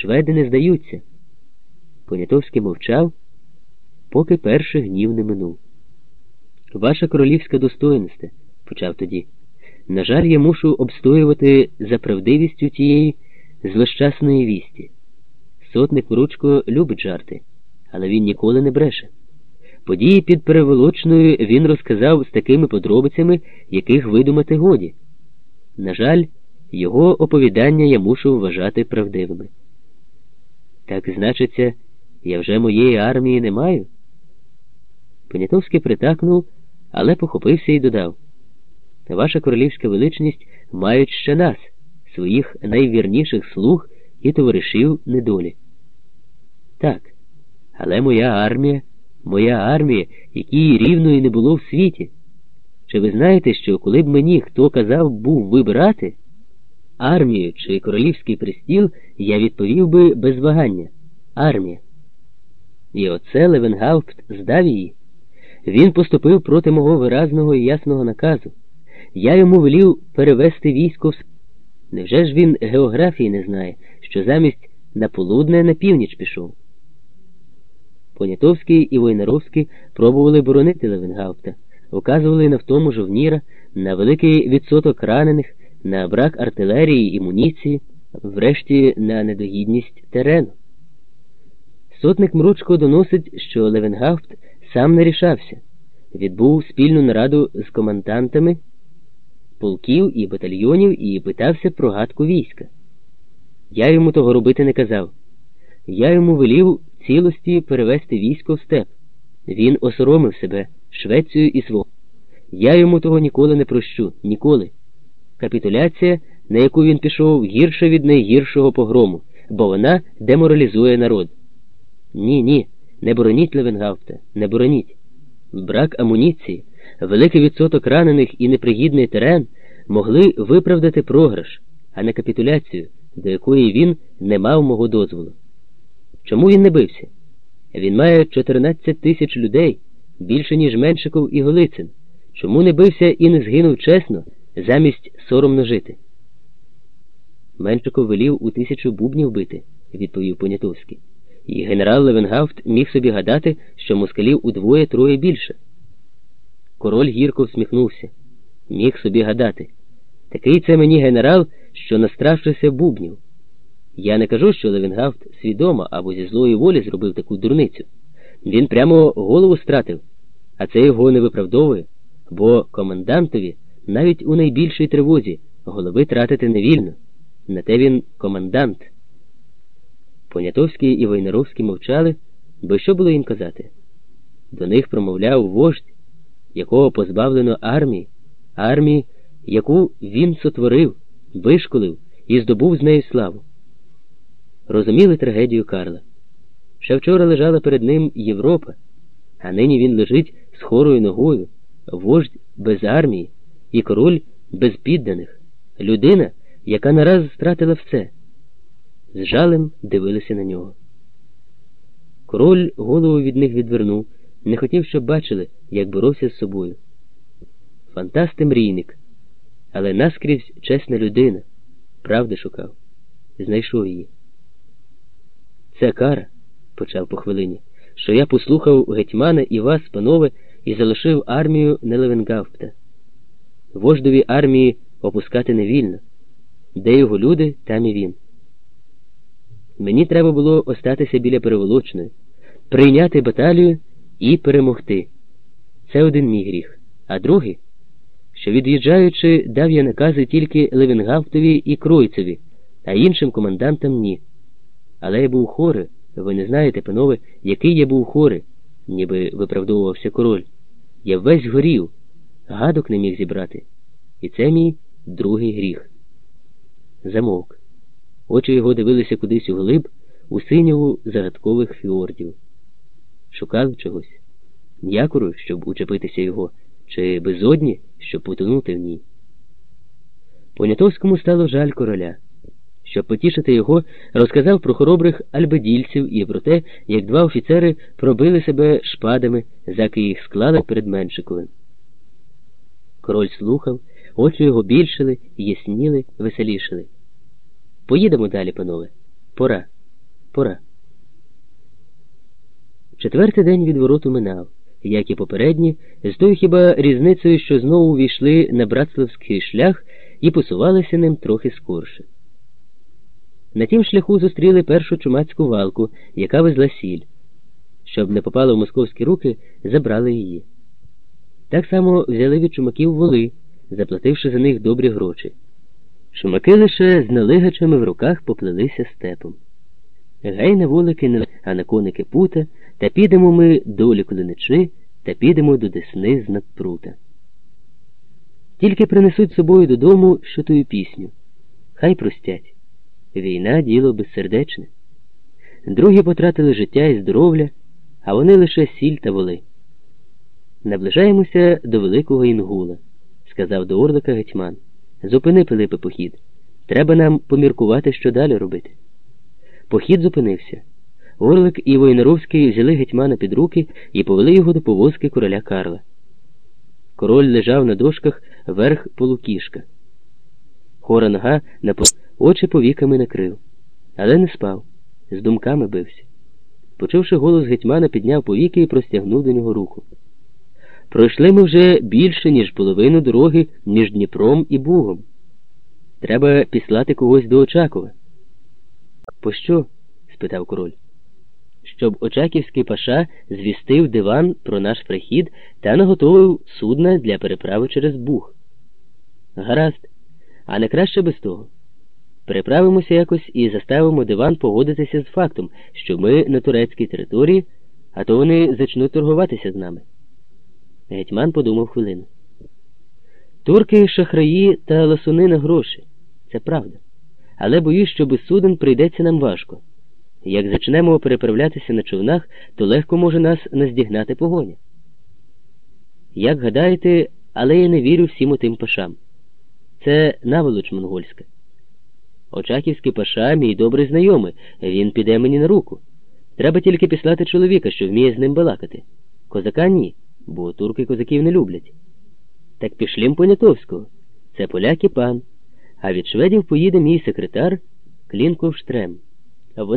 Шведи не здаються. Понятовський мовчав, поки перший гнів не минув. Ваша королівська достоїнство, почав тоді. На жаль, я мушу обстоювати за правдивістю тієї злощасної вісті. Сотник Мручко любить жарти, але він ніколи не бреше. Події під переволочною він розказав з такими подробицями, яких видумати годі. На жаль, його оповідання я мушу вважати правдивими. Так, значиться, я вже моєї армії не маю? Понятовський притакнув, але похопився і додав Ваша королівська величність мають ще нас, своїх найвірніших слуг і товаришів недолі. Так, але моя армія, моя армія, якій рівної не було в світі. Чи ви знаєте, що коли б мені хто казав був вибирати армію чи королівський пристіл, я відповів би без вагання армія. І оце Левенгаупт здав її. Він поступив проти мого виразного і ясного наказу. Я йому велів перевести військо в Невже ж він географії не знає, що замість на полудне на північ пішов? Понятовський і Войнаровський пробували боронити Левенгаупта, вказували на втому жовніра, на великий відсоток ранених, на брак артилерії і муніції, врешті на недогідність терену. Сотник Мручко доносить, що Левенгаупт сам не рішався, відбув спільну нараду з командантами полків і батальйонів і питався про гадку війська. Я йому того робити не казав. Я йому велів цілості перевести військо в степ. Він осоромив себе Швецію і свого. Я йому того ніколи не прощу, ніколи. Капітуляція, на яку він пішов, гірша від найгіршого погрому, бо вона деморалізує народ. Ні, ні, не бороніть Левенгафта, не бороніть. Брак амуніції, великий відсоток ранених і непригідний терен могли виправдати програш, а не капітуляцію, до якої він не мав мого дозволу. Чому він не бився? Він має 14 тисяч людей, більше, ніж Меншиков і Голицин. Чому не бився і не згинув чесно, замість соромно жити? Меншиков велів у тисячу бубнів бити, відповів Понятовський. І генерал Левенгафт міг собі гадати, що москалів удвоє троє більше. Король гірко всміхнувся, міг собі гадати. Такий це мені генерал, що настрашився бубнів. Я не кажу, що Левенгафт свідомо або зі злої волі зробив таку дурницю. Він прямо голову стратив, а це його не виправдовує, бо комендантові навіть у найбільшій тривозі голови тратити не вільно. На те він комендант. Понятовський і Войнаровський мовчали, бо що було їм казати? До них промовляв вождь, якого позбавлено армії, армії, яку він сотворив, вишколив і здобув з нею славу. Розуміли трагедію Карла. Ще вчора лежала перед ним Європа, а нині він лежить з хорою ногою, вождь без армії і король без підданих, людина, яка нараз стратила все. З жалем дивилися на нього. Король голову від них відвернув, не хотів, щоб бачили, як боровся з собою. Фантаст мрійник, але наскрізь чесна людина, правди шукав, знайшов її. Це кара, почав по хвилині, що я послухав гетьмана і вас, панове, і залишив армію Нелевенгавпта. Вождові армії опускати не вільно. Де його люди, там і він. Мені треба було остатися біля переволочної, прийняти баталію і перемогти. Це один мій гріх. А другий, що від'їжджаючи, дав я накази тільки Левенгафтові і Кройцеві, а іншим командантам ні. Але я був хорий, ви не знаєте, панове, який я був хорий, ніби виправдовувався король. Я весь горів, гадок не міг зібрати. І це мій другий гріх. Замовк. Очі його дивилися кудись у глиб, у синьову загадкових фіордів. Шукали чогось, якору, щоб учепитися його, чи безодні, щоб потонути в ній. Понятовському стало жаль короля. Щоб потішити його, розказав про хоробрих альбедільців і про те, як два офіцери пробили себе шпадами, заки їх склали перед Меншиковим. Король слухав, очі його більшили, ясніли, веселішили. Поїдемо далі, панове. Пора. Пора. Четвертий день від вороту минав, як і попередні, з тою хіба різницею, що знову війшли на братславський шлях і посувалися ним трохи скорше. На тім шляху зустріли першу чумацьку валку, яка везла сіль. Щоб не попала в московські руки, забрали її. Так само взяли від чумаків воли, заплативши за них добрі гроші. Чумаки лише з налигачами в руках поплелися степом. Гей на вулики, не а на коники пута, та підемо ми до ліколиничи, та підемо до десни з надпрута. Тільки принесуть собою додому що тую пісню. Хай простять. Війна діло безсердечне. Другі потратили життя і здоров'я, а вони лише сіль та воли. Наближаємося до великого інгула, сказав до Орлика гетьман. Зупини, Пилипе, похід. Треба нам поміркувати, що далі робити. Похід зупинився. Орлик і Воєнаровський взяли гетьмана під руки і повели його до повозки короля Карла. Король лежав на дошках верх полукішка. Хора нога на очі повіками накрив, але не спав, з думками бився. Почувши голос гетьмана, підняв повіки і простягнув до нього руку. Пройшли ми вже більше, ніж половину дороги між Дніпром і Бугом. Треба післати когось до Очакова. Пощо? спитав король. Щоб Очаківський паша звістив диван про наш прихід та наготовив судна для переправи через Буг. Гаразд, а не краще без того. Переправимося якось і заставимо диван погодитися з фактом, що ми на турецькій території, а то вони зачнуть торгуватися з нами. Гетьман подумав хвилину. Турки, шахраї та ласуни на гроші. Це правда. Але боюсь, що без суден прийдеться нам важко. Як зачнемо переправлятися на човнах, то легко може нас наздігнати погоня. Як гадаєте, але я не вірю всім отим пашам. Це наволоч монгольська. Очаківський паша мій добрий знайомий, він піде мені на руку. Треба тільки післати чоловіка, що вміє з ним балакати. Козака ні, бо турки козаків не люблять. Так пішлім Понятовського. Це поляк і пан, а від шведів поїде мій секретар Клінков Штрем.